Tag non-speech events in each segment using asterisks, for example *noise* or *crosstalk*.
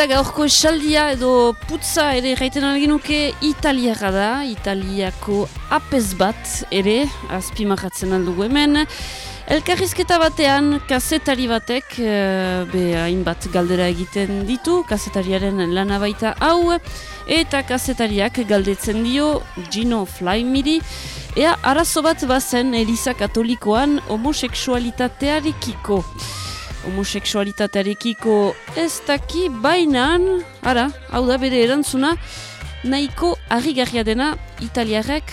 Eta gaurko esaldia edo putza ere gaiten algenuke italiara da, italiako apez bat ere, azpimarratzen aldugu hemen. Elkarrizketa batean, kazetari batek, e, be hainbat galdera egiten ditu, kazetariaren lana baita hau, eta kazetariak galdetzen dio Gino Flymiri, ea arazo bat bazen Eliza Katolikoan homoseksualitatearekiko homoseksualitatearekiko ez daki bainan, ara, hau da bere erantzuna, nahiko harrigarria dena italiarrek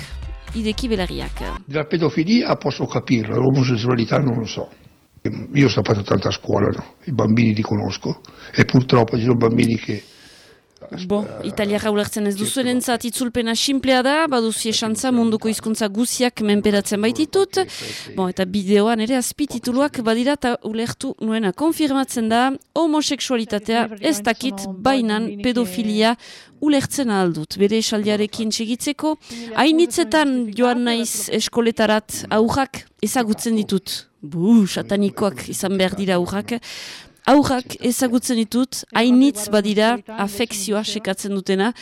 ideki belariak. La pedofilia posso capirla, l'omosessualità non lo so. Io ho fatto tanta scuola, no? i bambini li conosco e purtroppo ci sono bambini che Bo, italiara ulertzen ez duzuen entzat itzulpena simplea da, baduzi esantza munduko hizkuntza guziak menperatzen baititut. Bo, eta bideoan ere azpitituluak badira eta ulertu nuena konfirmatzen da homoseksualitatea ez dakit bainan pedofilia ulertzen aldut. Bere esaldiarekin segitzeko, hainitzetan joan naiz eskoletarat aurrak ezagutzen ditut. Bu, satanikoak izan behar dira aurrak. Aurrak ezagutzen ditut, hainitz badira afekzioa sekatzen dutena,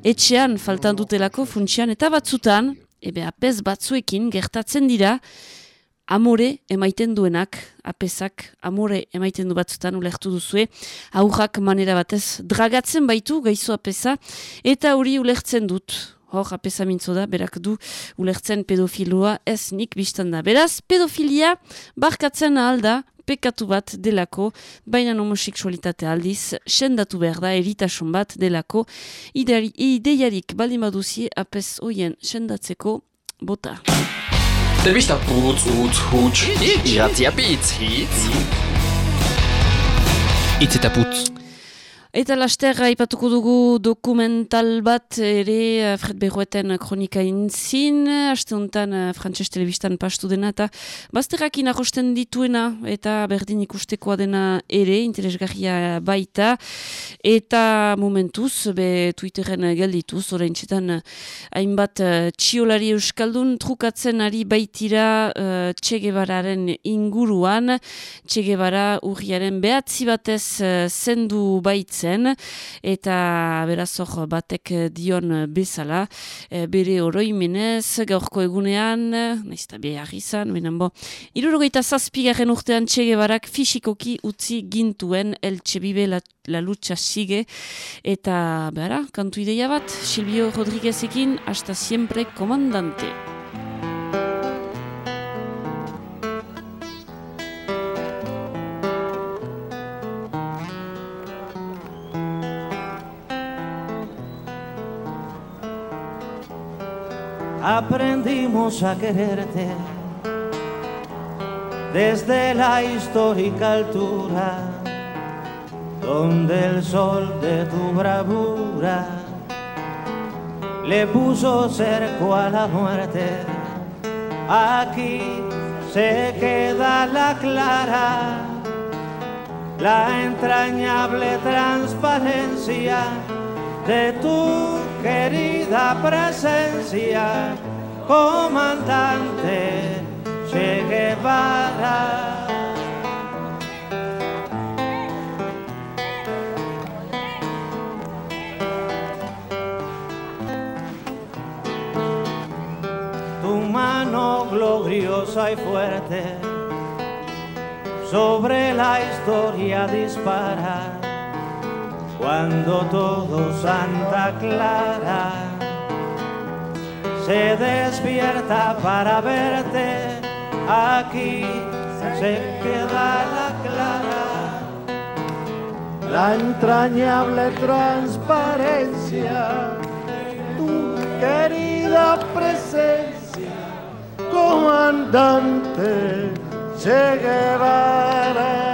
etxean faltan dutelako funtsian eta batzutan, ebe apez batzuekin gertatzen dira, amore emaiten duenak, apezak amore emaiten du batzutan ulertu duzue, aurrak manera batez dragatzen baitu gaizu apeza, eta hori ulertzen dut. Hor, apesa mintzo da, berak du ulertzen pedofiloa ez nik biztan da. Beraz, pedofilia barkatzen ahal da, pekatu bat delako, baina homoseksualitate aldiz, sendatu behar da, eritasun bat delako, ideari, ideiarik bali maduzie apes oien sendatzeko bota. Telebista putz, utz, huts, iratzia bitz, hitz. Itz eta putz. Eta laster aipatuko dugu dokumental bat ere eh, Fred Berroeten kronika inzin, haste honetan eh, frantses telebistan pastu dena eta bazterrak inakosten dituena eta berdin ikustekoa dena ere, interesgarria baita. Eta momentuz, be Twitteren geldituz, orain txetan hainbat uh, txiolari euskaldun trukatzen ari baitira uh, Txegebararen inguruan, Txegebara urriaren behatzi batez uh, zendu baitzen eta beraz batek dion bezala e, bere oroimenez gaurko egunean nahiz eta behar izan benen bo irurogeita zazpigaren urtean txege barak fisikoki utzi gintuen eltxe bibe la, la lucha sige eta behara, kantu ideia bat Silvio Rodriguezekin hasta siempre komandante aprendimos a quererte desde la histórica altura donde el sol de tu bravura le puso cerco a la muerte. Aquí se queda la clara, la entrañable transparencia de tu querida presencia, comandante Che Guevara. Tu mano gloriosa y fuerte sobre la historia dispara cuando todo Santa Clara se despierta para verte, aquí se queda la clara, la entrañable transparencia, tu querida presencia, comandante Che Guevara.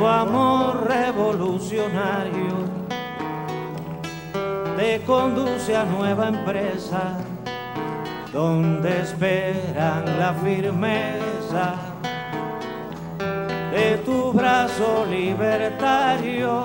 Tu amor revolucionario te conduce a nueva empresa donde esperan la firmeza de tu brazo libertario.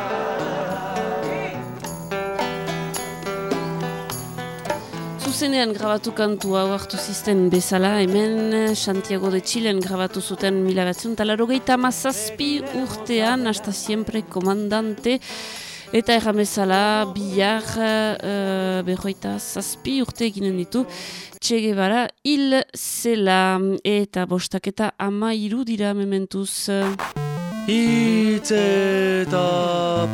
Zuzenean grabatu kantu hau hartu zizten bezala, hemen Santiago de Chilen grabatu zuten mila batzun, talarogeita mazazpi urtean, hasta siempre komandante, eta erramezala bihar uh, berroita zazpi urte eginen ditu, Che Guevara hil zela eta bostaketa ama iru dira mementuz. Hitz eta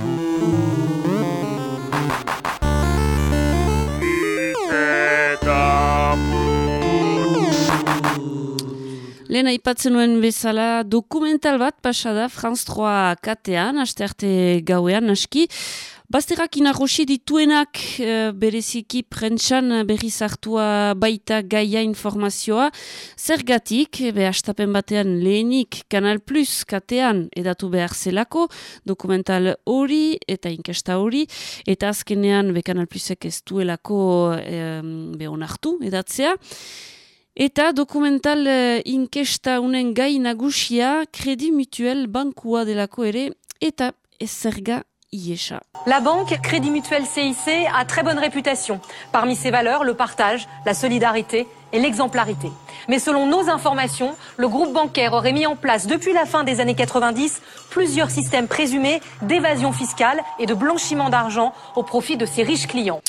Lehen aipatzen nuen bezala dokumental bat pasada Franz 3 katean, aste arte gauean aski. Bazterrak inagosi dituenak e, bereziki prentsan berri zartua baita gaia informazioa. Zergatik, be astapen batean lehenik Kanal Plus katean edatu behar zelako, dokumental hori eta inkesta hori, eta azkenean be Kanal Plusek ez duelako e, be onartu edatzea. Eta kredi mutuel eta. La banque Crédit Mutuel CIC a très bonne réputation. Parmi ses valeurs, le partage, la solidarité et l'exemplarité. Mais selon nos informations, le groupe bancaire aurait mis en place depuis la fin des années 90 plusieurs systèmes présumés d'évasion fiscale et de blanchiment d'argent au profit de ses riches clients.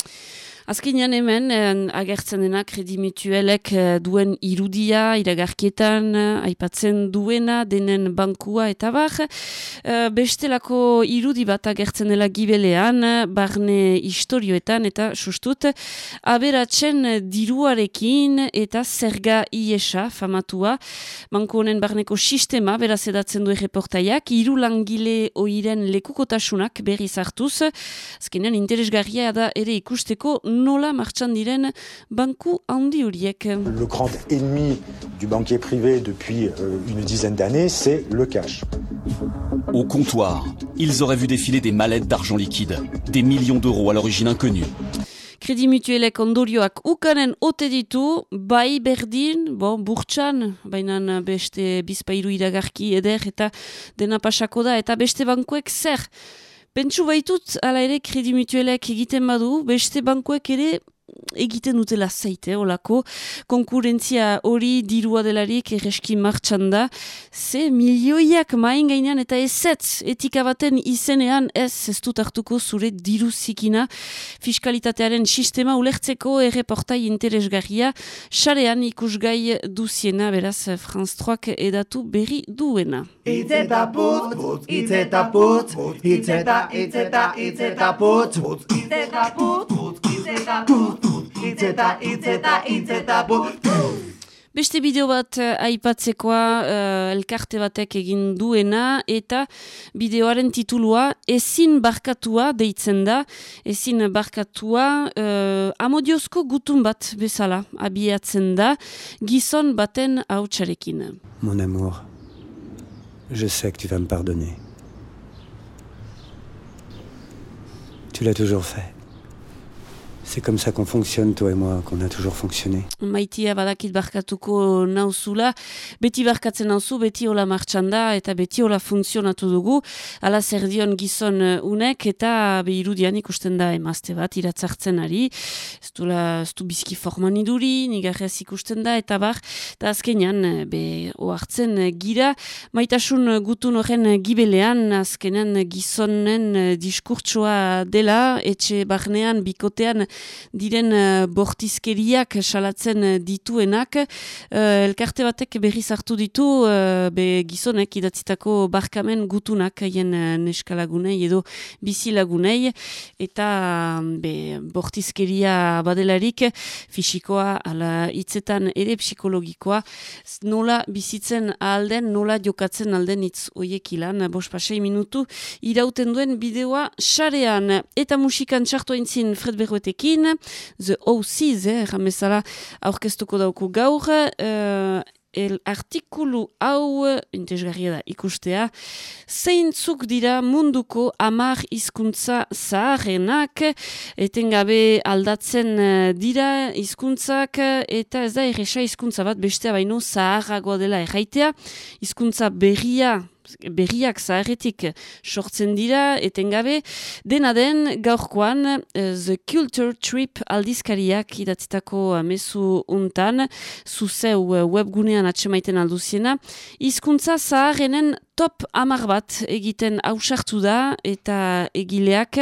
Azkenean hemen, eh, agertzen dena kredi mutuelek eh, duen irudia, iragarkietan, eh, aipatzen duena, denen bankua eta bar. Eh, bestelako irudi bat agertzen dela gibelean, barne historioetan eta sustut, aberatzen diruarekin eta zerga iesa famatua. Banku honen barneko sistema, beraz edatzen du erreportaiak, iru langile oiren lekukotasunak berriz hartuz. Azkenean interesgarria da ere ikusteko nola martxan diren banku handi horiek. Le grand ennemi du banquier privé depuis euh, une dizaine d'années, c'est le cash. Au comptoir, ils auraient vu défiler des mallettes d'argent liquide, des millions d'euros à l'origine inconnue. Kredi mutuelek ondorioak ukanen ote ditu, bai berdin, bon, burtsan, baina beste bizpairu iragarki eder eta dena pasako da, eta beste bankuek zer? Pentsu baitut, ala ere, mutuelek egiten badu, beste bankuek ere egiten dutela zaite, olako, konkurentzia hori dirua delarik erreski martxan da, ze milioiak main gainean eta ezetz etika baten izenean ez ez dut hartuko zure diru zikina. Fiskalitatearen sistema ulertzeko erreportai interesgarria, xarean ikusgai duziena, beraz, Franz 3 edatu berri duena. Itz eta putz, itz eta putz, itz eta, itz eta, itz eta putz, putz, itz eta putz, itz eta, itz eta, itz eta putz. Beste bideo bat eh, aipatzekoa eh, elkarte batek egin duena eta bideoaren titulua ezin barkatua deitzen da, ezin barkatua eh, amodiozko gutun bat bezala abiatzen da gizon baten hautsarekin. Mon amour, je sais que tu vas me pardonner. Tu l'as toujours fait. C'est comme ça qu'on fonctionne, toi et moi, qu'on a toujours fonctionné. Maitia badakit barkatuko nauzula, beti barkatzen nauzu, beti hola martxan da, eta beti hola funtzionatu dugu, ala zer dion gizon eh, unek, eta behirudian ikusten da emazte bat, iratzartzen ari, ez du, la, ez du bizki forman iduri, nigarrez ikusten da, eta bar, eta azkenean, eh, be, oartzen gira, maitasun gutun horren gibelean, azkenean gizonen diskurtsoa dela, etxe barnean, bikotean, diren uh, bortizkeriak salatzen uh, dituenak. Uh, elkarte batek berri zartu ditu be gizonek idatzitako barkamen gutunak haien neskalagunei edo bizilagunei. Eta be, bortizkeria badelarik fisikoa ala hitzetan ere psikologikoa. Nola bizitzen alden, nola jokatzen alden hitz oiek ilan, bos pasei minutu irauten duen bideoa xarean eta musikan txartu aintzin Fred Berroetekin Euskarekin, The O6, eh, ramezala aurkeztuko dauku gaur, uh, el artikulu hau, intezgarria da ikustea, zeintzuk dira munduko amar hizkuntza zaharenak, etengabe aldatzen eh, dira hizkuntzak eta ez da erresa hizkuntza bat bestea baino zaharragoa dela erraitea, hizkuntza berria, berriak zaharretik sortzen dira, etengabe, dena den gaurkoan uh, The Culture Trip aldizkariak idatzitako mezu untan, zuzeu uh, webgunean atsemaiten alduziena, hizkuntza zaharrenen top amar bat egiten hausartu da eta egileak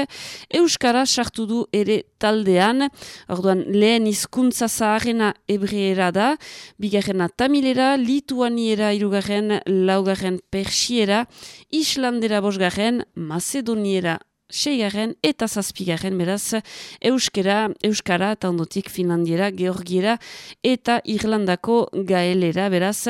Euskara sartu du ere taldean. Orduan lehen hizkuntza zaharrena ebreera da, bigarrena tamilera, lituaniera irugarren, laugarren persiera, islandera bosgarren, macedoniera seigarren eta zazpigarren beraz euskera, euskara eta ondotik finlandiera, georgiera eta irlandako gaelera beraz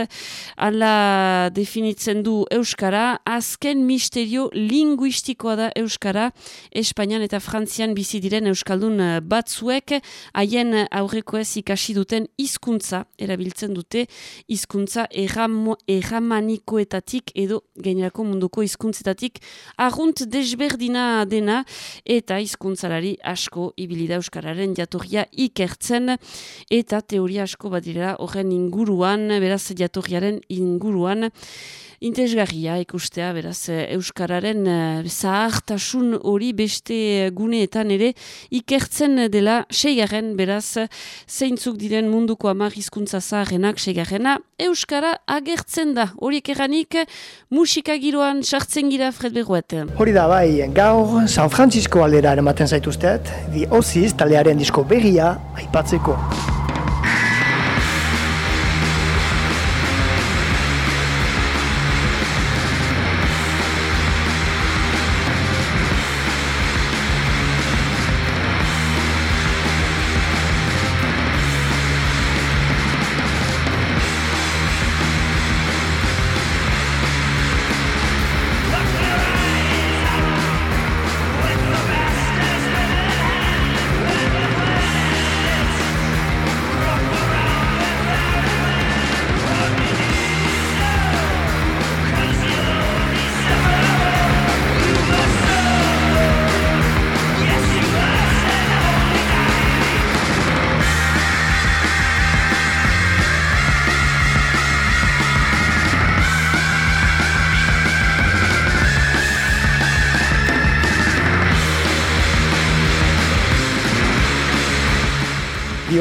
ala definitzen du euskara azken misterio linguistikoa da euskara Espainian eta Frantzian bizi diren euskaldun batzuek haien aurreko ez ikasi duten hizkuntza erabiltzen dute hizkuntza erramanikoetatik edo gainerako munduko hizkuntzetatik argunt desberdina dena eta hizkuntzalari asko ibilida euskararen jatorria ikertzen eta teoria asko badirera horren inguruan, beraz jatorriaren inguruan interesgarria ikustea, beraz, eh, Euskararen uh, zahartasun hori beste guneetan ere ikertzen dela seigarren, beraz, zeintzuk diren munduko amar hizkuntza zaharrenak seigarrena, Euskara agertzen da, horiek erranik musika giroan sartzen gira Fred Berroet. Hori da bai, gaur San Francisco aldera ematen zaituztet, di Oziz talearen disko berria aipatzeko.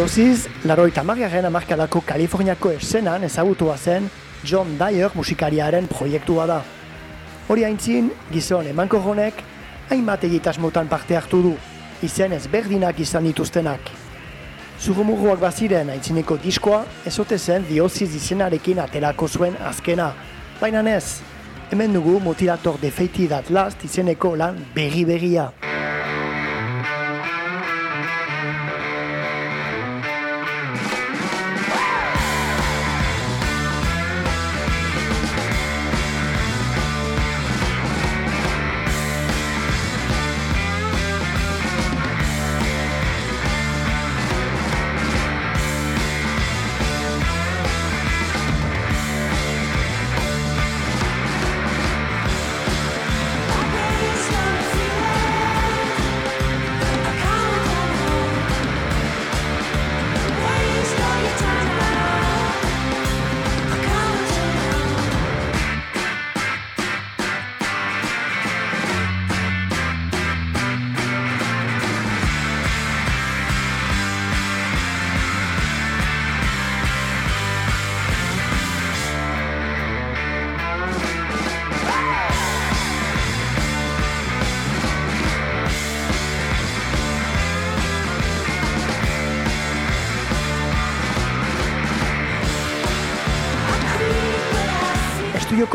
Dioziz, laroita magiaren amarkadako Kaliforniako eszenan ezagutua zen John Dyer musikariaren proiektua da. Hori haintzin, gizon emanko honek, hainbat egitasmotan parte hartu du, izen ezberdinak izan dituztenak. Zurumurruak baziren haintzineko diskoa, ezote zen dioziz izenarekin aterako zuen azkena. Baina ez, hemen dugu mutilator defeiti dat last izeneko lan berri-berria.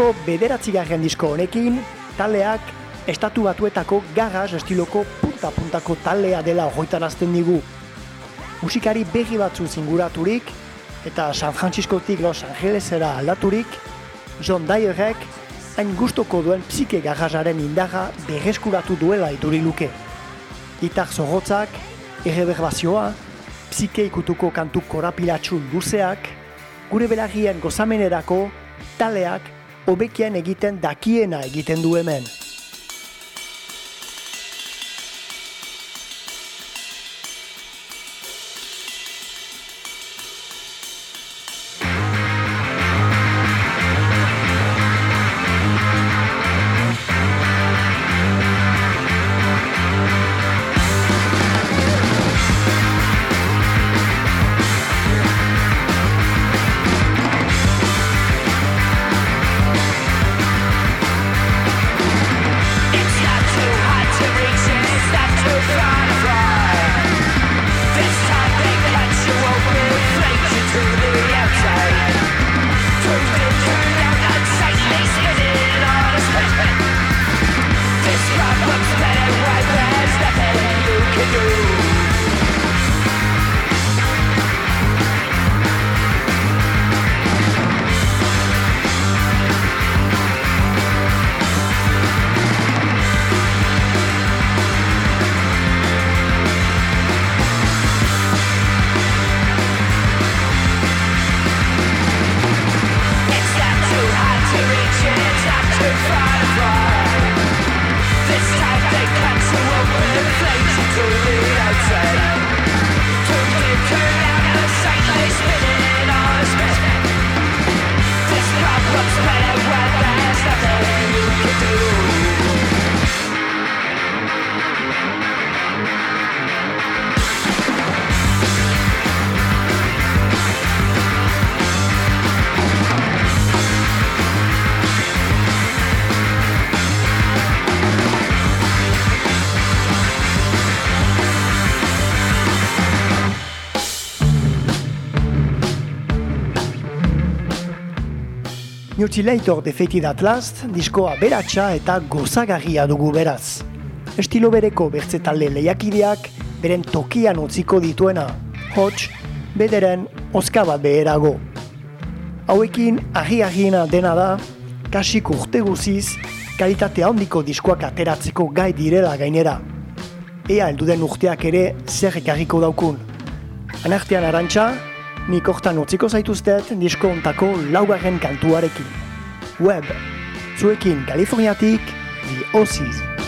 Estudioko bederatzigarren disko honekin, taleak estatu batuetako garras estiloko punta-puntako talea dela horretarazten digu. Musikari berri batzu zinguraturik, eta San Franciscotik Los Angelesera aldaturik, John Dyerrek hain gustoko duen psike garrasaren indarra berreskuratu duela iduri luke. Gitar zorrotzak, erreberbazioa, psike ikutuko kantu korapilatxu luzeak, gure belarrien gozamenerako, taleak, hobekien egiten dakiena egiten du hemen. Mutilator Defeated at Last diskoa beratxa eta gozagarria dugu beraz. Estilo bereko bertze talde lehiakideak beren tokian utziko dituena, hots, bederen oska bat beherago. Hauekin ahi-ahiena dena da, kasik urte guziz, kalitate handiko diskoak ateratzeko gai direla gainera. Ea helduden urteak ere zer ekarriko daukun. Anartean arantxa, nik hortan utziko zaituztet disko ontako laugarren kantuarekin. Web, zuekin Kaliforniatik, The Ossies.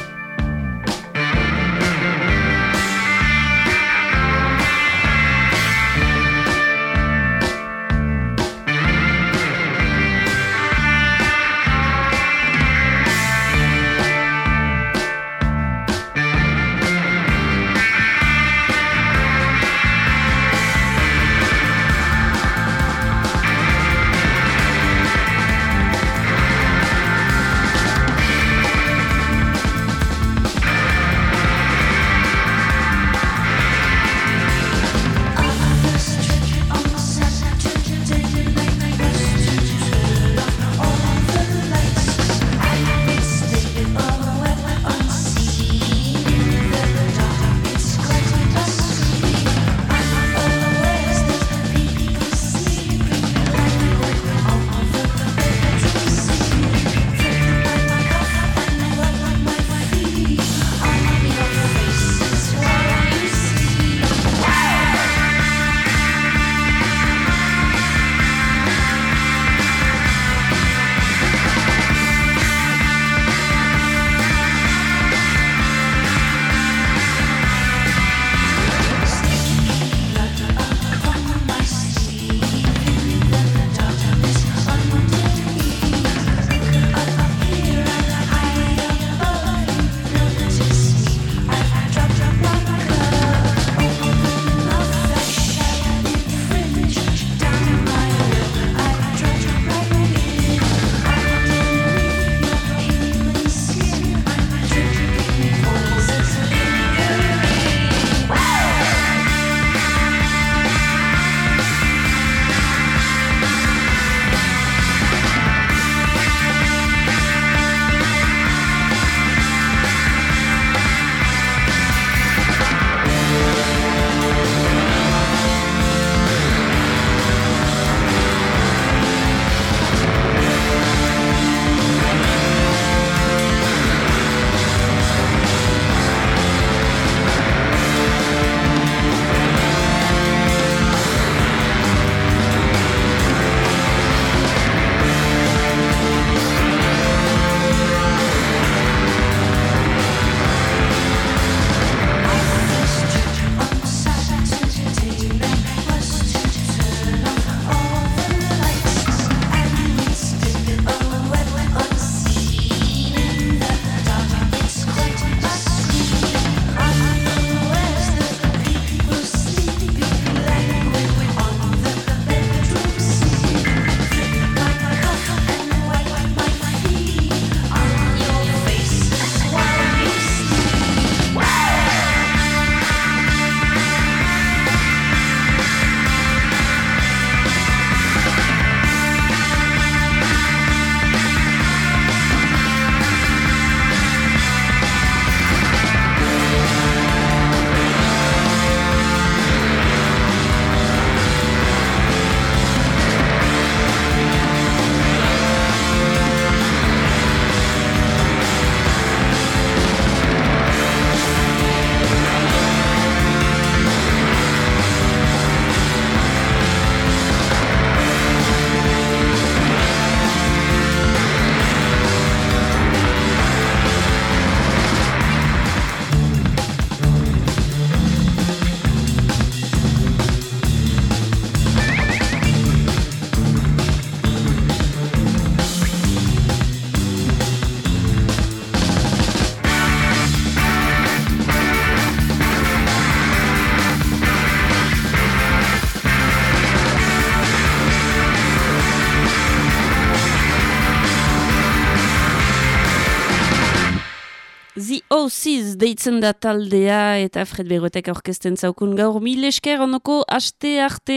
Deitzen da taldea eta Fred Begoetek aurkezten zaukun gaur. Mil esker onoko aste arte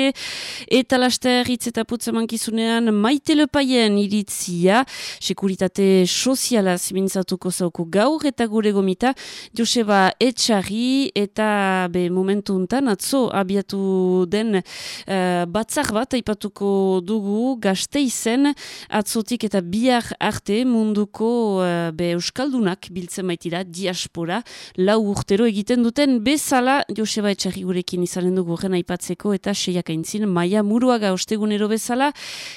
eta laster hitz eta putza mankizunean maite lepaien iritzia. Sekuritate soziala zimintzatuko zauku gaur eta gure gomita Joseba Etxarri eta be momentu untan atzo abiatu den uh, batzar bat aipatuko dugu gazte izen atzotik eta bihar arte munduko uh, be euskaldunak biltzen baitira diaspora lau urtero egiten duten bezala. Joseba Etxarri gurekin izanen dugu gen aipatzeko eta seiak aintzin maia muruaga ostegunero bezala.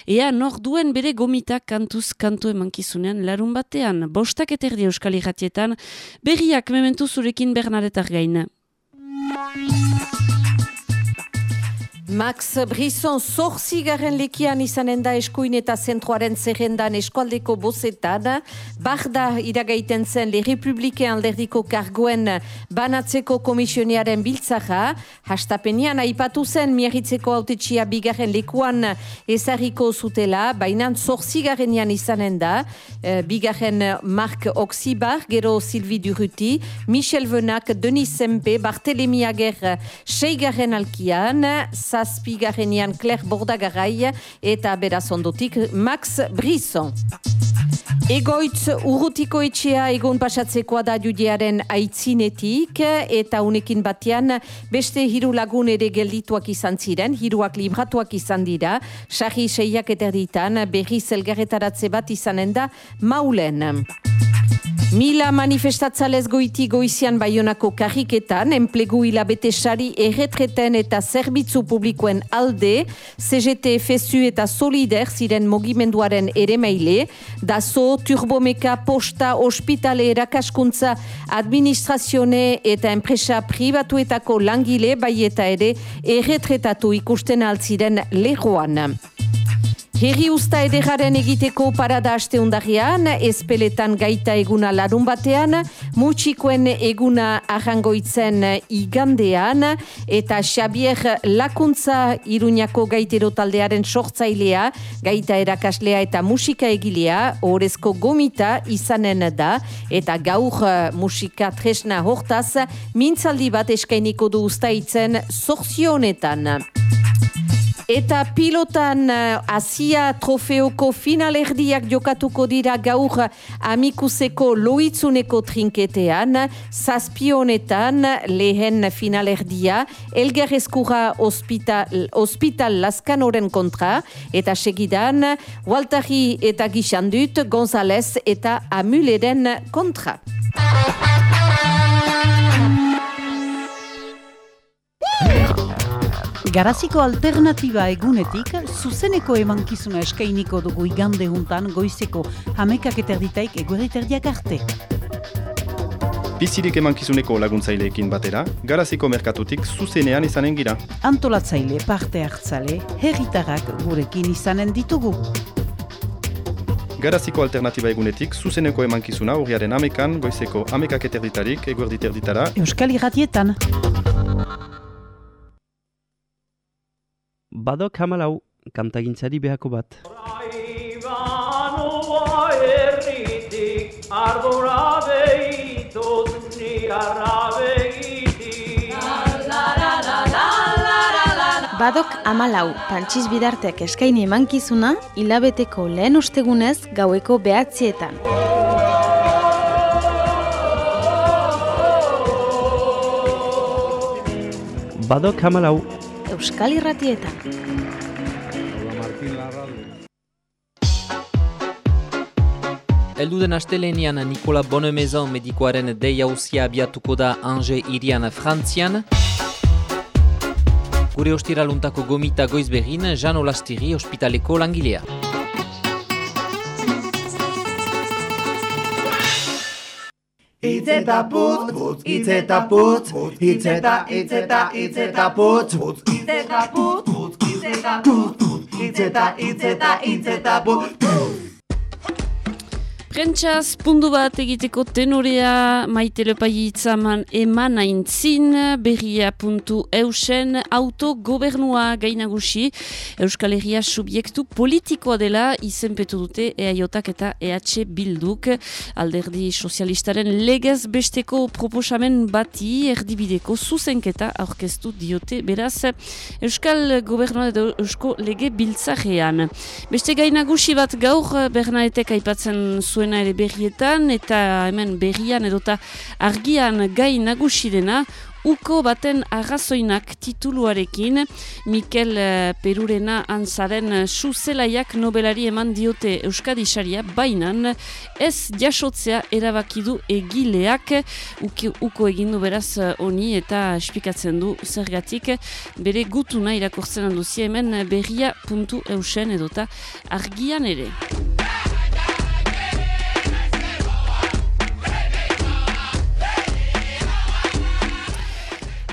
Ea nor duen bere gomita kantuz kantu emankizunean larun batean. Bostak eterdi euskal irratietan berriak mementu zurekin bernaretar gaina. Max Brisson zorzigarren lekian izanen da eskuin eta zentroaren zerrendan eskualdeko bozetan. Barda iragaiten zen Le Republike alderdiko kargoen banatzeko komisioniaren biltzaja. Hastapenian aipatu zen miarritzeko autetxia bigarren lekuan ezarriko zutela, baina zorzigarren izanen da. E, bigarren Mark Oxibar, gero Sylvie Duruti, Michel Venak, Denis Sempe, Barthelemy Ager, seigarren alkian, zazpigarrenian Claire Bordagarai eta beraz ondotik Max Brisson. Egoitz urrutiko etxea egon pasatzekoa da judiaren aitzinetik eta unekin batean beste hiru lagun ere geldituak izan ziren, hiruak libratuak izan dira, sarri seiak eterditan berri zelgarretaratze bat izanen da maulen. Mila manifestatzalez goiti goizian baionako karriketan, enplegu hilabete sari erretreten eta zerbitzu publikoen alde, CGT, FSU eta Solider ziren mogimenduaren ere maile, dazo, turbomeka, posta, ospitale, erakaskuntza, administrazione eta enpresa pribatuetako langile bai eta ere erretretatu ikusten altziren lehoan. Herri usta edegaren egiteko parada aste undarian, espeletan gaita eguna larun batean, mutxikoen eguna arrangoitzen igandean, eta Xabier Lakuntza Iruñako gaitero taldearen sortzailea, gaita erakaslea eta musika egilea, horrezko gomita izanen da, eta gaur musika tresna hortaz, mintzaldi bat eskainiko du ustaitzen zorzionetan. Eta pilotan uh, Asia trofeoko finalerdiak jokatuko dira gaur amikuseko loitzuneko trinketean, zazpionetan lehen finalerdia, Elger Eskura hospital, hospital Laskanoren kontra, eta segidan Waltari eta Gixandut, González eta Amuleren kontra. Garaziko alternatiba egunetik, zuzeneko emankizuna eskainiko dugu igande juntan goizeko hamekak eterditaik egueriterdiak arte. Bizirik emankizuneko laguntzaileekin batera, garaziko merkatutik zuzenean izanen gira. Antolatzaile, parte hartzale, herritarrak gurekin izanen ditugu. Garaziko alternatiba egunetik, zuzeneko emankizuna urriaren amekan, goizeko amekak eterditarik, eguerditerditara. Euskal Iratietan. Badok hamalau, kantagintzari behako bat. Ni Badok amalau, pantxiz bidartek eskaini emankizuna, hilabeteko lehen ostegunez gaueko behatzietan. Badok hamalau. Euskal Irratietan. Elduden astelenian Nikola Bonemezon medikoaren deia usia abiatuko da Ange Irian Frantzian. Gure ostiraluntako gomita goizberin, Jean Olastiri ospitaleko langilea. Itzeta putz, putz, itzeta putz, itzeta, itzeta, itzeta putz, putz, itzeta putz, putz, itzeta putz, itzeta, itzeta, itzeta putz, Prentxaz, pundu bat egiteko tenorea maite lepai itzaman eman aintzin, berria puntu eusen autogobernua gainagusi, Euskal Herria subiektu politikoa dela izenpetu dute EAJak eta EH Bilduk, alderdi sozialistaren legez besteko proposamen bati erdibideko zuzenketa aurkeztu diote beraz Euskal Gobernua edo Eusko Lege Biltzarean. Beste gainagusi bat gaur, Bernaetek aipatzen zuena ere berrietan, eta hemen berrian edota argian gai nagusi dena, Uko baten arrazoinak tituluarekin, Mikel eh, Perurena anzaren eh, suzelaiak nobelari eman diote Euskadi Saria, bainan ez jasotzea erabakidu egileak, uko, uko egindu beraz eh, honi eta espikatzen du zergatik, bere gutuna irakortzen handuzia hemen berria puntu eusen edota argian ere.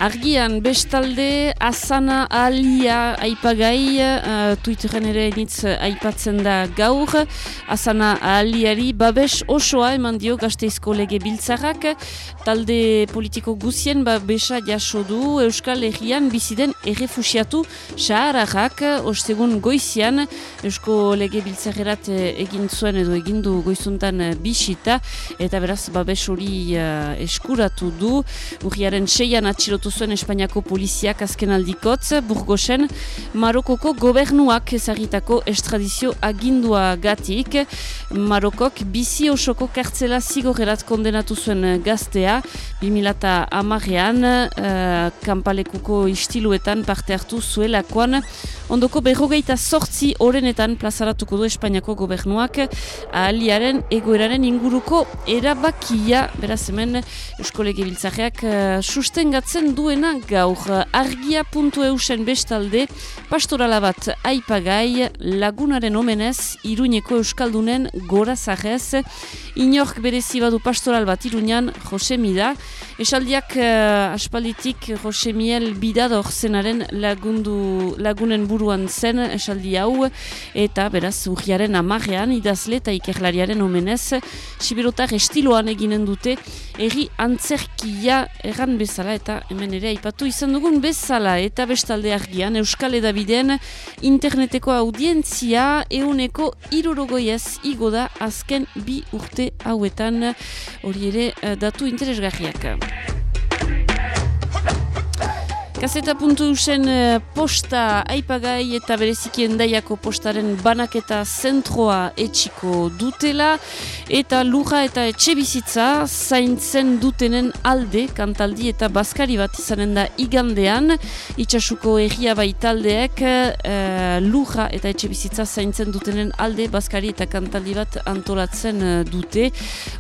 Argian bestalde Asana Alia aipagai uh, Twitteren ere nitz aipatzen da gaur. Asana Aliari babes osoa eman dio gazteizko lege biltzarrak. Talde politiko guzien babesa jaso du Euskal Herrian biziden errefusiatu sahararrak. Ostegun goizian Eusko lege biltzarrerat egin zuen edo egindu goizuntan bisita. Eta beraz babes hori uh, eskuratu du. Urriaren seian atxilotu zuen Espainiako poliziak azken aldikotz, Burgosen, Marokoko gobernuak ezagitako estradizio agindua gatik. Marokok bizi osoko kartzela zigorrerat kondenatu zuen gaztea, 2000 amarean, uh, kanpalekuko istiluetan parte hartu zuelakoan, ondoko berrogeita sortzi orenetan plazaratuko du Espainiako gobernuak ahaliaren egoeraren inguruko erabakia, beraz hemen Euskolege Biltzareak uh, sustengatzen duena gaur. Argia puntu eusen bestalde pastorala bat aipagai lagunaren omenez iruñeko euskaldunen gora zahez inork berezi pastoral bat iruñan Jose Mida esaldiak uh, aspalditik Jose Miel Bidador zenaren lagundu lagunen buruan zen esaldi hau eta beraz urriaren amarrean idazle eta ikerlariaren omenez siberotar estiloan eginen dute erri antzerkia erran bezala eta hemen ere aipatu izan dugun bezala eta bestalde argian Euskal Edabideen interneteko audientzia euneko irurogoiez igo da azken bi urte hauetan hori ere eh, datu interesgarriak. Yeah. Gazeta puntu usen eh, posta aipagai eta berezikien daiako postaren banaketa zentroa etxiko dutela. Eta lura eta etxe bizitza zaintzen dutenen alde kantaldi eta baskari bat izanen da igandean. Itxasuko egia bai taldeek uh, lura eta etxe bizitza zaintzen dutenen alde baskari eta kantaldi bat antolatzen uh, dute.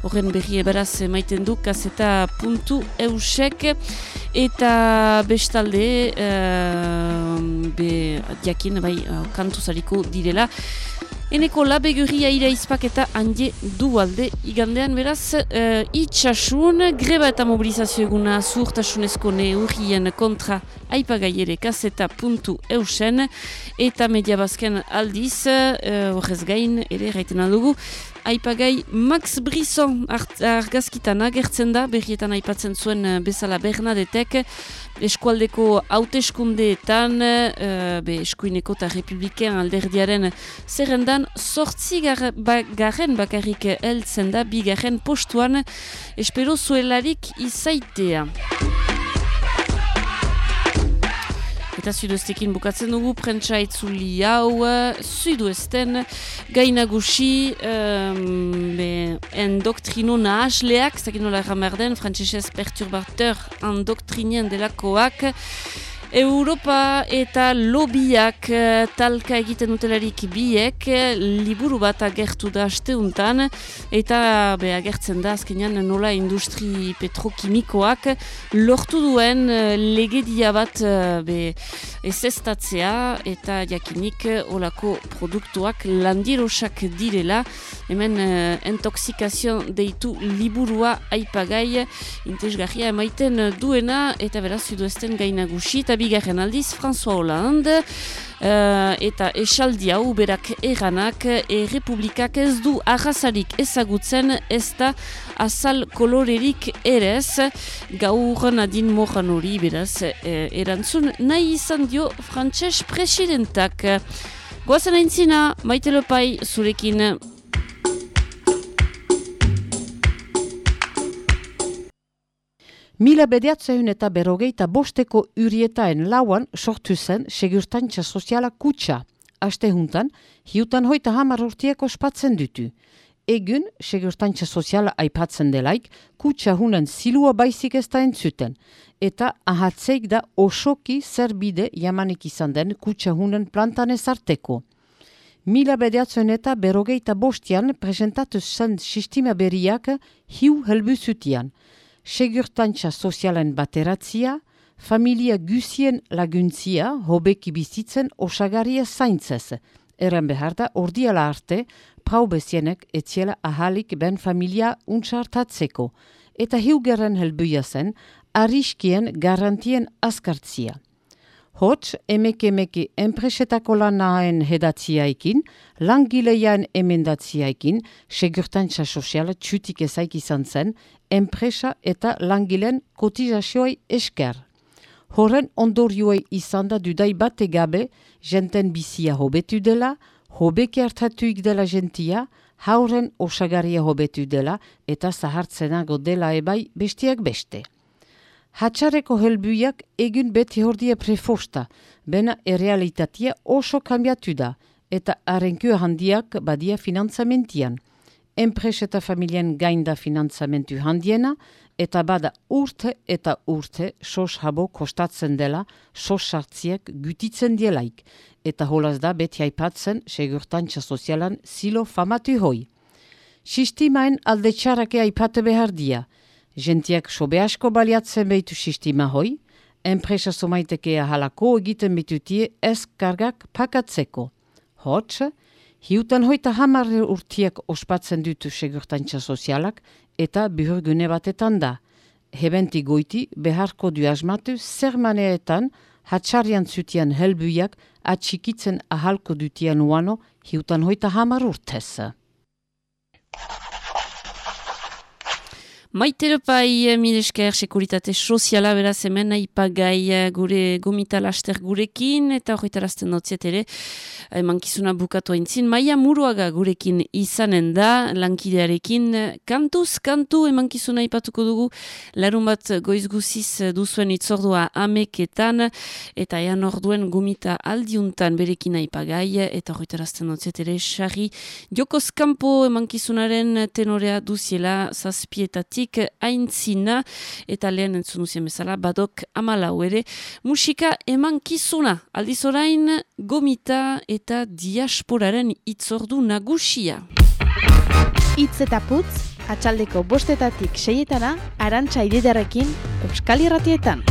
Horren berri eberaz maiten du gazeta puntu eusek eta bestalde alde uh, be diakin bai uh, kantu zariko direla. Eneko labeguria ira izpak eta handi du alde igandean beraz uh, itxasun greba eta mobilizazio eguna zuhurtasunezko neurrien kontra aipagai ere kaseta puntu eusen. Eta media bazken aldiz horrez gain ere gaiten aldugu aipagai Max Brisson argazkitan agertzen da, berrietan aipatzen zuen eh, bezala Bernadetek, eskualdeko hauteskundeetan, uh, be eskuineko eta republiken alderdiaren zerrendan, sortzi gar, ba, garren bakarrik heltzen da, bi garren postuan, espero zuelarik izaitea. Eta zuduestekin bukatzen dugu, prentsa itzuli hau, zuduesten gainagusi um, endoktrino nahasleak, zakin nola erran behar den, frantzesez perturbateur endoktrinien delakoak, Europa eta lobiak eh, talka egiten dutelarik biek liburu bat agertu da asteuntan eta be agertzen da azkenean nola industri petrokimikoak lortu duen eh, legedia bat eh, be ezestatzea eta jakinik olako produktuak landirosak direla. Hemen uh, deitu liburua aipagai intesgarria emaiten duena eta beraz zuduesten gainagusi eta bigarren aldiz François Hollande, Uh, eta esaldi hau berak eranak errepublikak ez du arrasarik ezagutzen ez da azal kolorerik erez gaur nadin moran hori beraz eh, erantzun nahi izan dio frantses presidentak. Goazen aintzina, maite lopai zurekin. Mila bediatzehun eta berogeita bosteko urietaen lauan sortu zen segurtantza soziala kutsa. Aste juntan, hiutan hoita hamar urtieko spatzen dutu. Egun, segurtantza soziala aipatzen delaik, kutsa hunen zilua baizik ez da entzuten. Eta ahatzeik da osoki zerbide jamanik izan den kutsa hunen plantan ezarteko. Mila bediatzen eta berogeita bostian presentatu zen sistema berriak hiu helbuzutian segurtantza sozialen bateratzia, familia guzien laguntzia, hobeki bizitzen osagaria zaintzez. Eren behar da, ordiala arte, prau bezienek etziela ahalik ben familia untsartatzeko, eta hiugeren helbuia zen, ariskien garantien askartzia. Hots, emeke emeke enpresetako lanaen hedatziaikin, langileian emendatziaikin, segurtantza soziala txutik ezaik izan zen, enpresa eta langileen kotizazioai esker. Horren ondorioei izan da dudai bate gabe, jenten bizia hobetu dela, hobeke hartatuik dela jentia, hauren osagaria hobetu dela eta zahartzenago dela ebai bestiak beste. Hatxareko helbuiak egun beti hordia prefosta, bena errealitatea oso kambiatu da, eta arenkio handiak badia finanzamentian. Enpres eta familien gainda finanzamentu handiena, eta bada urte eta urte sos habo kostatzen dela, sos sartziek gutitzen dielaik, eta holaz da beti aipatzen segurtantza sozialan silo famatu hoi. Sistimaen alde txarake aipate behar dia, Gentiak sobe asko baliatzen behitu sistima hoi, enpresa somaitekea halako egiten bitutie ez kargak pakatzeko. Hots, hiutan hoita hamar urtiak ospatzen dutu segurtantza sozialak eta bihurgune batetan da. Hebenti goiti beharko du asmatu zer maneetan hatxarian zutian helbuiak atxikitzen ahalko dutian uano hiutan hoita hamar urtez. Maitere pai, eh, milesker, sekuritate soziala beraz hemen, ipagai eh, gure gomita laster gurekin, eta horretarazten notziet ere, emankizuna bukatu haintzin. Maia muruaga gurekin izanen da, lankidearekin, kantuz, kantu emankizuna ipatuko dugu, larun bat goiz guziz duzuen itzordua ameketan, eta ean orduen gomita aldiuntan berekin aipagai, eta horretarazten notziet ere, xarri, jokoz kampo emankizunaren tenorea duziela, zazpietatik, aintzina eta lehen entzunuzien bezala badok amalau ere. Musika eman kizuna. Aldiz orain gomita eta diasporaren itzordu nagusia. Itz eta putz atxaldeko bostetatik seietana arantxa ididarekin euskal irratietan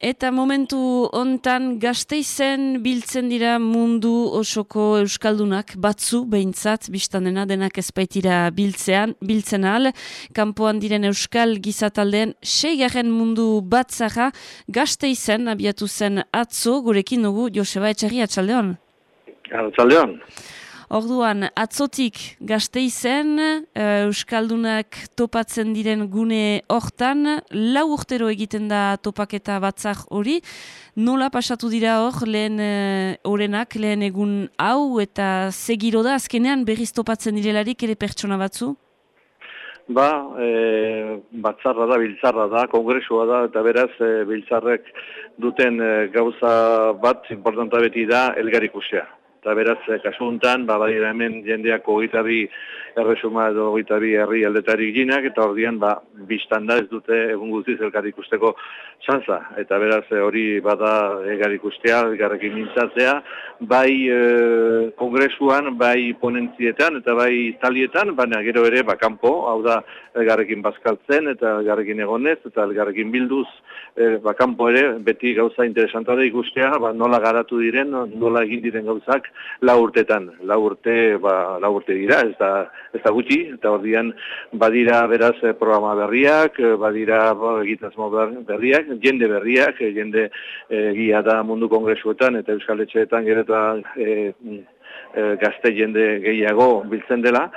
Eta momentu hontan gazteizen biltzen dira mundu osoko euskaldunak batzu behintzat biztan dena denak ezpaitira biltzean, biltzen al. Kampoan diren euskal gizataldean seigarren mundu batzara gazteizen abiatu zen atzo gurekin dugu Joseba Etxarri atxaldeon. Atxaldeon. Orduan, atzotik gazte izen, uh, Euskaldunak topatzen diren gune hortan, lau urtero egiten da topaketa batzak hori, nola pasatu dira hor lehen uh, lehen egun hau, eta segiro da, azkenean berriz topatzen direlarik ere pertsona batzu? Ba, e, batzarra da, biltzarra da, kongresua da, eta beraz, e, biltzarrek duten e, gauza bat, importanta beti da, elgarikusia eta beraz, eh, kasu honetan, ba, hemen jendeak hogeita erresuma edo hogeita bi herri aldetari ginak, eta hor ba, biztan da ez dute egun guztiz elkar ikusteko txanza. Eta beraz, eh, hori bada elkar ikustea, elkarrekin mintzatzea, bai e, kongresuan, bai ponentzietan, eta bai talietan, baina gero ere, ba, kanpo, hau da, elgarrekin bazkaltzen, eta elgarrekin egonez, eta elgarrekin bilduz, e, ba, kanpo ere, beti gauza interesantoa da ikustea, ba, nola garatu diren, nola egin diren gauzak, la urtetan. La urte, ba, la urte dira, ez da, ez da gutxi, eta ordian badira beraz eh, programa berriak, eh, badira bo, egitasmo ber- berriak, jende berriak, eh, jende gia da mundu kongresuetan eta euskal etxeetan gero eta eh, gazte jende gehiago biltzen dela,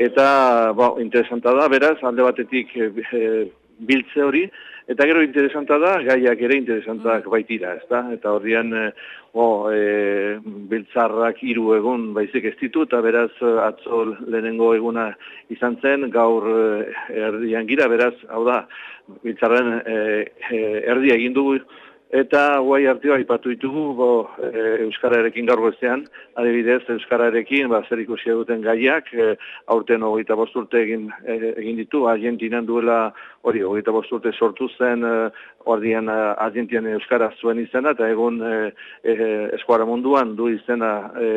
eta bo, interesanta da, beraz, alde batetik eh, biltze hori, eta gero interesanta da, gaiak ere interesantak baitira, ezta? Eta horrian, eh, bo, eh, biltzarrak hiru egun baizik ez ditu, eta beraz eh, atzo lehenengo eguna izan zen, gaur erdian gira, beraz, hau da, biltzarren eh, eh, erdia egin dugu, Eta guai artioa aipatu ditugu bo, e, Euskararekin gaur goizean, adibidez Euskararekin ba, zer ikusi duten gaiak, e, aurten hogeita bost urte egin, e, egin ditu, Argentinan duela hori hogeita bost urte sortu zen, e, ordian e, Argentinan Euskara zuen izena, eta egun e, e, eskuara munduan du izena e,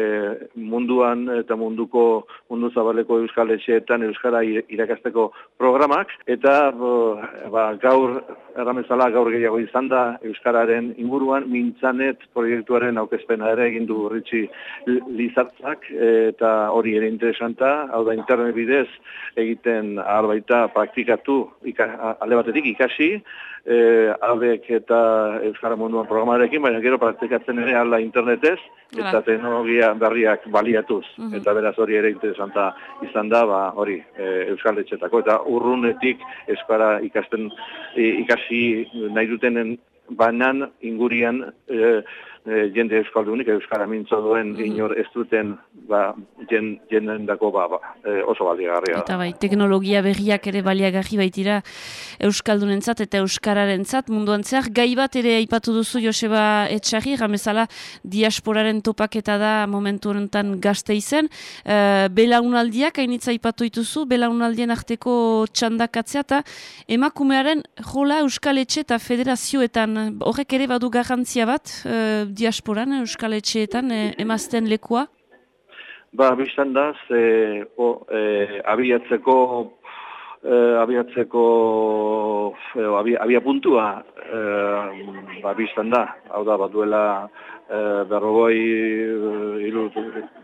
munduan eta munduko mundu zabaleko Euskal Etxeetan Euskara irakasteko programak, eta ba, gaur erramezala gaur gehiago izan da Euskararen inguruan mintzanet proiektuaren aukezpena ere egin du Ritxi Lizartzak eta hori ere interesanta, hau da internet bidez egiten albaita praktikatu ika, alde batetik ikasi, e, aldek eta Euskara munduan programarekin, baina gero praktikatzen ere ala internetez eta teknologia berriak baliatuz. Mhm. Eta beraz hori ere interesanta izan da, ba, hori, e, Euskal Etxetako, eta urrunetik Euskara ikasten, e, ikasi nahi dutenen banan ingurian e, e, jende euskaldunik euskara mintzo duen inor ez duten ba, jen, jendendako ba, ba, e, oso baliagarria. Eta bai, teknologia berriak ere baliagarri baitira Euskaldunentzat eta Euskararentzat munduan zehar. Gai bat ere aipatu duzu Joseba Etxarri, ramezala diasporaren topaketa da momentu honetan gazte izen. Uh, belaunaldiak, hainitza aipatu dituzu, belaunaldien arteko txandakatzea eta emakumearen jola Euskal Etxe eta federazioetan horrek ere badu garrantzia bat eh, diasporan Euskal Etxeetan eh, emazten lekua. Ba, biztan da, ze, o, e, abiatzeko, e, abiatzeko, e, abia, abia puntua, e, ba, biztan da, hau da, bat duela, e, berrogoi,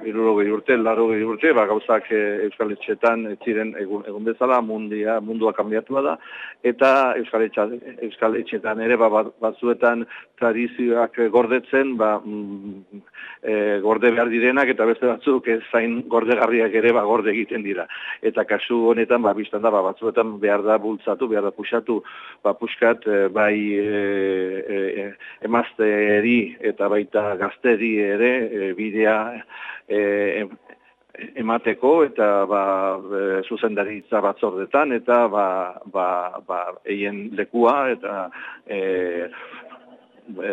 irurogoi urte, larrogoi urte, ba, gauzak e, Euskal Etxetan ez ziren egun, egun bezala, mundia, mundua kambiatua da, eta Euskal, Etxa, Euskal Etxetan ere, ba, bat- batzuetan tradizioak gordetzen, ba, mm, e, gorde behar direnak eta beste batzuk ez zain gordegarriak ere ba, gorde egiten dira. Eta kasu honetan ba, biztan da ba, batzuetan behar da bultzatu, behar da pusatu, ba, puskat bai e, e, emazteeri eta baita gazteri ere e, bidea e, em- emateko eta ba, e, zuzendaritza batzordetan eta ba, ba, ba, eien lekua eta e, e,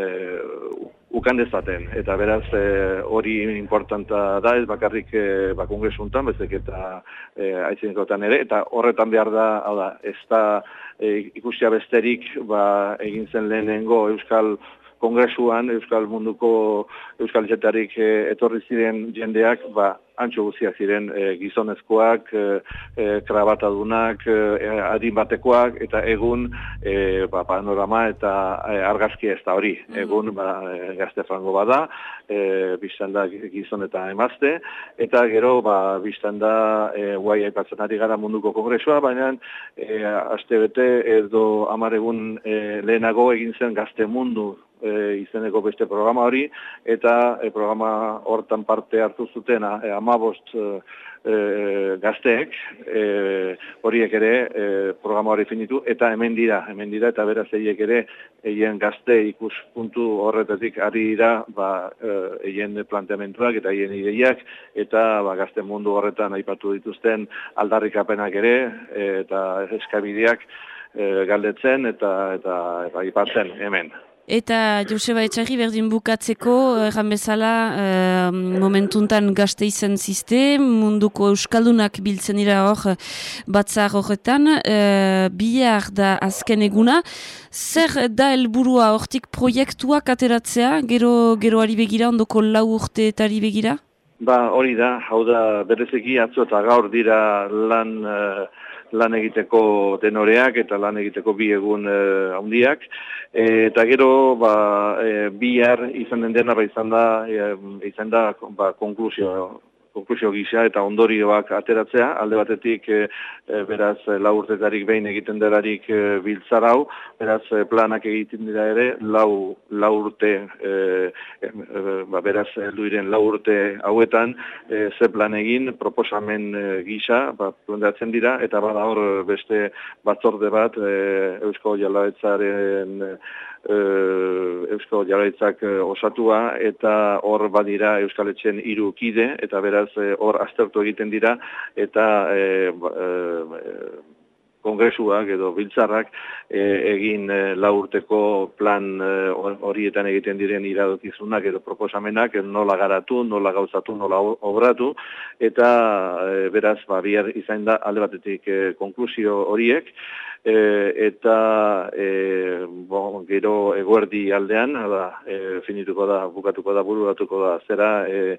ukan dezaten. Eta beraz e, hori importanta da, ez bakarrik e, ba, kongresuntan, bezek eta e, aitzinekotan ere, eta horretan behar da, da, ez da e, ikusia besterik ba, egin zen lehenengo Euskal Kongresuan, Euskal Munduko Euskal Etxetarik e, etorri ziren jendeak, ba, antxo guziak ziren e, gizonezkoak, e, e, krabatadunak, e, adin batekoak, eta egun e, ba, panorama eta e, argazki ez da hori. Egun ba, e, gazte frango bada, e, biztan da gizon eta emazte, eta gero ba, biztan da e, guai aipatzen ari gara munduko kongresua, baina e, aste edo amar egun e, lehenago egin zen gazte mundu e, izeneko beste programa hori, eta e, programa hortan parte hartu zuten e, amabost e, e, gazteek, e, horiek ere e, programa hori finitu, eta hemen dira, hemen dira, eta beraz eiek ere, eien gazte ikuspuntu horretatik ari dira, ba, eien planteamentuak eta eien ideiak, eta ba, gazte mundu horretan aipatu dituzten aldarrikapenak ere, eta eskabideak e, galdetzen eta, eta aipatzen hemen. Eta Joseba Etxarri berdin bukatzeko, erran bezala, eh, momentuntan gazte izen ziste, munduko euskaldunak biltzen dira hor batzar horretan, eh, bihar da azken eguna. Zer da helburua hortik proiektuak ateratzea, gero geroari begira, ondoko lau urteetari begira? Ba, hori da, hau da, berezeki atzo eta gaur dira lan, eh, lan egiteko tenoreak eta lan egiteko bi egun eh, handiak. eta gero, ba, e, bihar izan den dena, ba, izan da, e, izan da, ba, konklusio, konklusio gisa eta ondorioak ateratzea, alde batetik e, beraz lau urtetarik behin egiten delarik e, biltzar hau, beraz planak egiten dira ere lau, lau urte, e, e, ba, beraz helduiren lau urte hauetan, e, ze plan egin proposamen e, gisa, ba, planteatzen dira, eta bada hor beste batzorde bat e, Eusko Jalaetzaren uh, Eusko Jarraitzak uh, osatua eta hor badira Euskaletxen hiru kide eta beraz uh, hor aztertu egiten dira eta uh, kongresuak edo biltzarrak egin e, laurteko plan horietan egiten diren iradokizunak edo proposamenak nola garatu, nola gauzatu, nola obratu eta beraz ba, bihar izan da alde batetik konklusio horiek e, eta e, bon, gero eguerdi aldean, da, e, finituko da, bukatuko da, bururatuko da, zera e,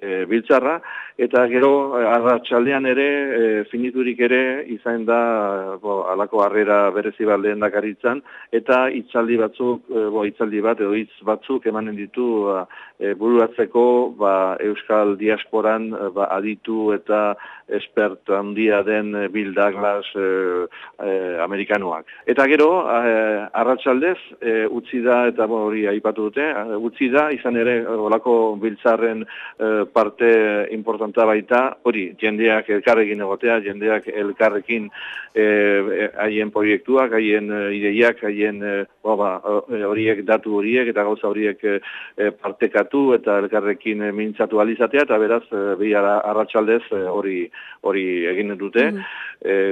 e, biltzarra, eta gero arratsaldean ere, e, finiturik ere, izan da, bo, alako harrera berezi bat lehen dakaritzan, eta itzaldi batzuk, e, bo, itzaldi bat, edo hitz batzuk emanen ditu ba, e, bururatzeko ba, Euskal Diasporan ba, aditu eta espert handia den Bill Douglas e, e, amerikanoak. Eta gero, e, arratsaldez, e, utzi da, eta hori aipatu dute, utzi da, izan ere, olako biltzarren e, parte importanta baita, hori, jendeak elkarrekin egotea, jendeak elkarrekin haien e, proiektuak, haien ideiak, haien ba, horiek datu horiek, eta gauza horiek e, partekatu, eta elkarrekin mintzatu alizatea, eta beraz, e, arratsaldez hori hori egin dute. Mm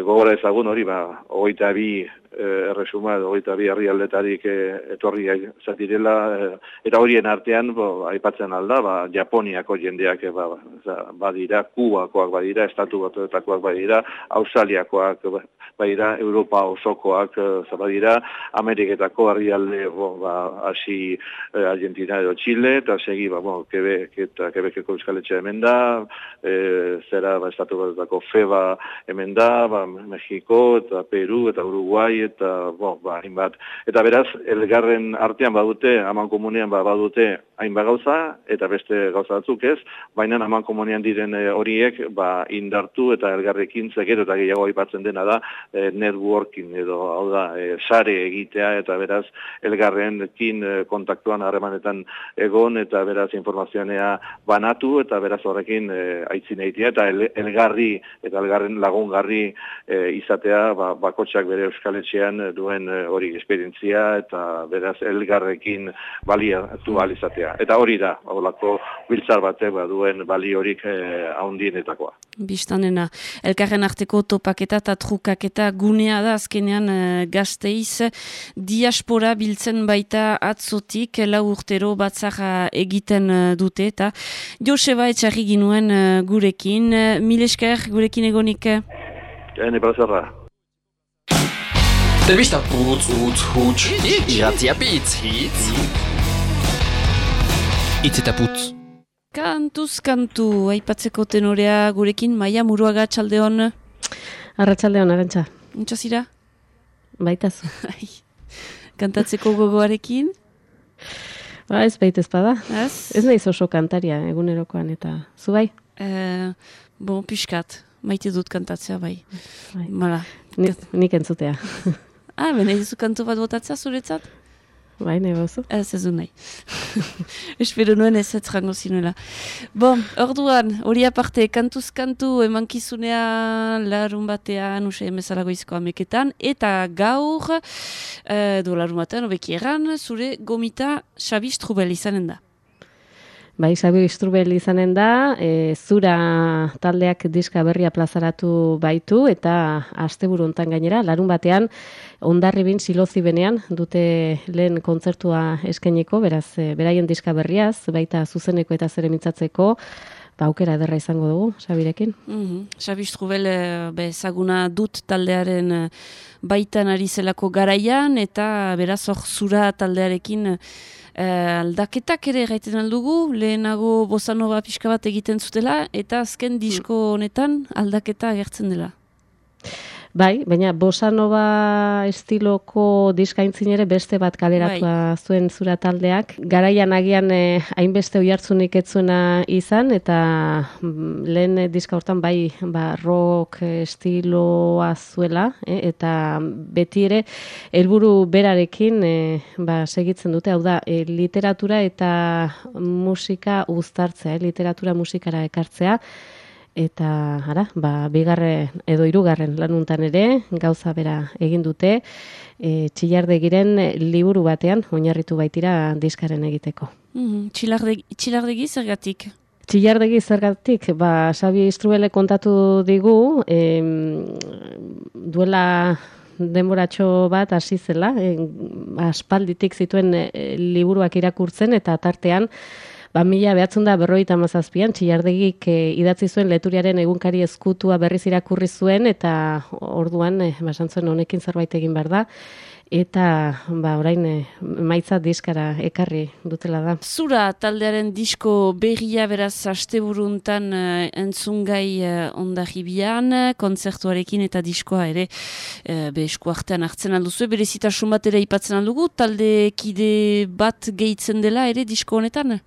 gogora ezagun hori, ba, hogeita bi eh, erresuma edo goita bi herri aldetarik eh, etorri zatirela, eh, eta horien artean, bo, aipatzen alda, ba, Japoniako jendeak eh, ba, badira, Kubakoak badira, Estatu Batuetakoak badira, Australiakoak badira, Europa osokoak eh, badira, Ameriketako herri alde, bo, ba, hasi eh, Argentina edo Chile, eta segi, ba, bo, Quebec eta Quebeceko euskaletxe hemen da, eh, zera, ba, Estatu Batuetako FEBA hemen da, ba, Mexiko eta Peru eta Uruguay eta bo, ba, hainbat. Eta beraz, elgarren artean badute, haman komunean ba, badute hainbat gauza, eta beste gauza batzuk ez, baina haman komunean diren eh, horiek ba, indartu eta elgarrekin zekero eta gehiago aipatzen dena da e, networking edo hau da, e, sare egitea eta beraz elgarren kin kontaktuan harremanetan egon eta beraz informazioanea banatu eta beraz horrekin e, aitzin egitea eta elgarri eta elgarren lagungarri e, izatea ba, bakotxak bere euskaletxe etxean duen eh, hori esperientzia eta beraz elgarrekin baliatu alizatea. Eta hori da, holako biltzar batek ba, duen bali horik eh, haundienetakoa. Biztanena, elkarren arteko topaketa eta trukaketa gunea da azkenean eh, gazteiz diaspora biltzen baita atzotik lau urtero batzara egiten eh, dute eta Joseba etxarri ginuen eh, gurekin. Milesker gurekin egonik? Ene, plazerra. Telebista putz, utz, huts, iratzia pitz, hitz. Itz eta putz. Kantuz kantu, aipatzeko tenorea gurekin, maia muruaga txaldeon. Arratxaldeon, arantxa. Untsa zira? Baitazu. *laughs* Kantatzeko gogoarekin? Ba, ez baita ezpada. Ez? Ez nahiz oso kantaria egunerokoan eta zu bai? Eh, bon, piskat, maite dut kantatzea bai. bai. Mala. Nik, nik entzutea. Ah, bene, kantu bat botatzea zuretzat? Bai, nahi bauzu? Ez ez nahi. Espero nuen ez ez rango zinuela. Bon, orduan, hori aparte, kantuz kantu emankizunea larun batean, usa emezalago izko ameketan, eta gaur, eh, do larun batean, obeki erran, zure gomita Xabi Strubel izanen da. Bai, Xabi Istrubel izanen da, e, zura taldeak diska berria plazaratu baitu, eta asteburu hontan gainera, larun batean, ondarribin silozi benean, dute lehen kontzertua eskeniko, beraz, e, beraien diska berriaz, baita zuzeneko eta zere mitzatzeko, ba, aukera ederra izango dugu, Xabirekin. Mm -hmm. Xabi Istrubel, e, be, zaguna dut taldearen e, baitan ari zelako garaian, eta beraz, hor zura taldearekin, aldaketak ere gaiten aldugu, lehenago bozanova pixka bat egiten zutela, eta azken disko honetan aldaketa agertzen dela. Bai, baina bossa nova estiloko diskaintzin ere beste bat kaleratua zuen zura taldeak. Garaian agian eh, hainbeste oihartzunik ez zuena izan eta mm, lehen diska hortan bai ba, rock estiloa zuela eh, eta beti ere helburu berarekin eh, ba, segitzen dute. Hau da, eh, literatura eta musika uztartzea, eh, literatura musikara ekartzea eta ara, ba, bigarren edo hirugarren lanuntan ere gauza bera egin dute e, txillardegiren liburu batean oinarritu baitira diskaren egiteko. Mm -hmm. Txilardegi zergatik? Txillardegi zergatik, ba, Xabi Istruele kontatu digu, em, duela denboratxo bat hasi zela, aspalditik zituen e, liburuak irakurtzen eta tartean Ba, mila behatzen da berroita mazazpian, txillardegik e, idatzi zuen leturiaren egunkari ezkutua berriz irakurri zuen, eta orduan, e, basan zuen honekin zerbait egin behar da, eta ba, orain e, maitza diskara ekarri dutela da. Zura taldearen disko berria beraz asteburuntan uh, entzungai uh, ondahibian, konzertuarekin eta diskoa ere uh, besko artean hartzen alduzu, berezitasun bat ere ipatzen aldugu, talde kide bat gehitzen dela ere disko honetan?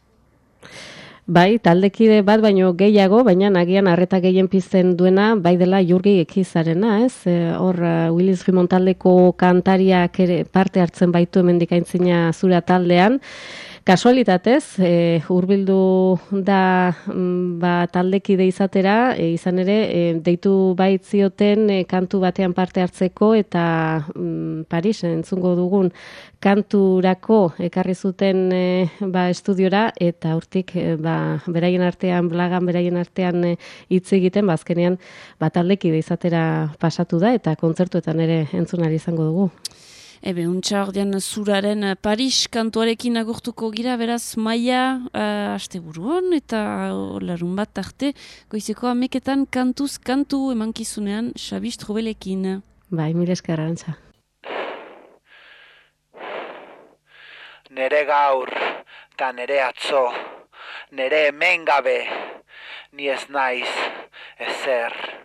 Bai, taldekide bat baino gehiago, baina nagian harreta gehien pizten duena, bai dela jurgi ekizarena, ez? E, hor, uh, Willis Gimon taldeko kantariak ere parte hartzen baitu emendikaintzina zura taldean, Kasualitatez, e, hurbildu da mm, ba, taldekide izatera, e, izan ere, e, deitu baitzioten e, kantu batean parte hartzeko eta mm, Paris entzungo dugun kanturako ekarri zuten e, ba, estudiora eta urtik e, ba, beraien artean, blagan beraien artean hitz egiten, bazkenean ba, taldekide izatera pasatu da eta kontzertuetan ere entzunari izango dugu. Ebe, untxa ordean zuraren eh, Paris kantuarekin agurtuko gira, beraz maia uh, aste buruan, eta uh, larun bat arte, goizeko ameketan kantuz kantu emankizunean Xabist Rubelekin. Bai, mire eskerrantza. Nere gaur, eta nere atzo, nere hemen gabe, ni ez naiz, ezer.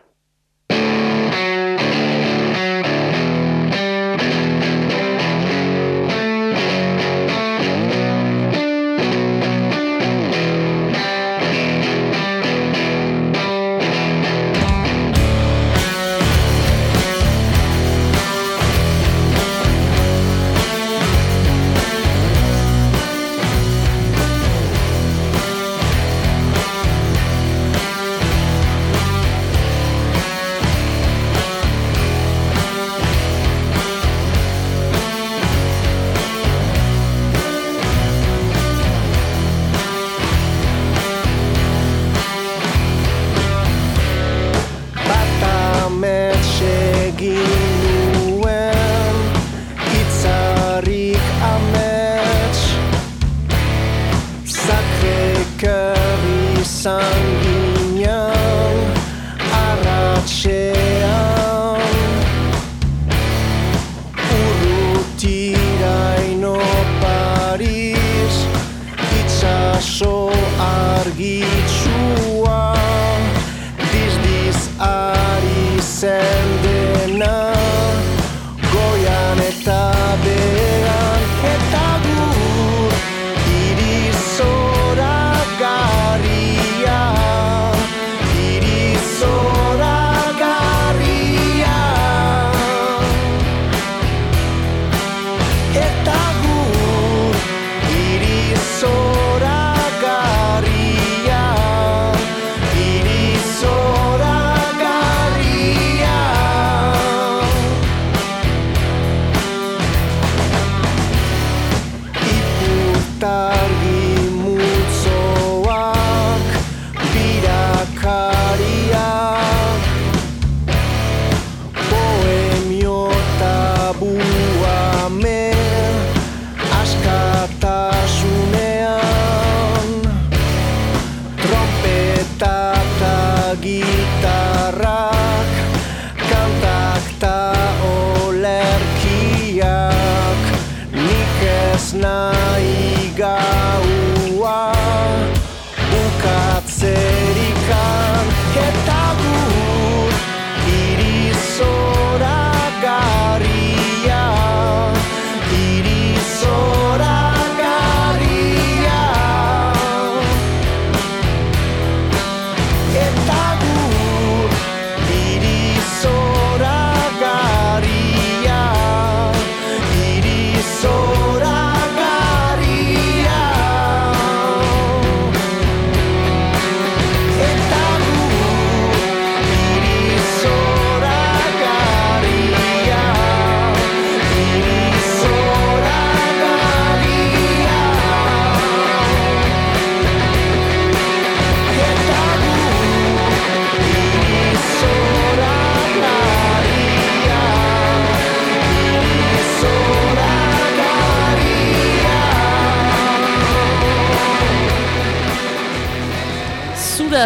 sun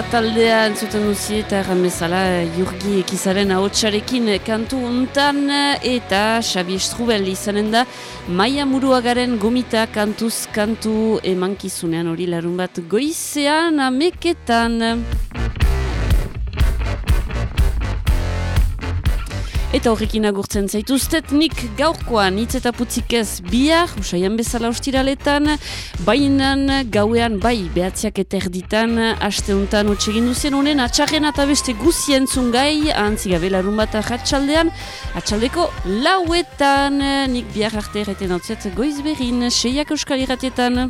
taldea entzuten duzi eta erran bezala Jurgi ekizaren ahotsarekin kantu untan eta Xabi Estrubel izanen da Maia Muruagaren gomita kantuz kantu emankizunean hori larun bat goizean ameketan. Eta horrekin agurtzen zaituztet, nik gaurkoan hitz eta putzik ez bihar, usaian bezala ostiraletan, bainan gauean bai behatziak eta erditan, asteuntan utxegin duzien honen, atxarren eta beste guzien zungai, ahantzigabe larun bat atxaldean, atxaldeko lauetan, nik bihar arte erreten hau goiz berin, seiak euskal irratietan.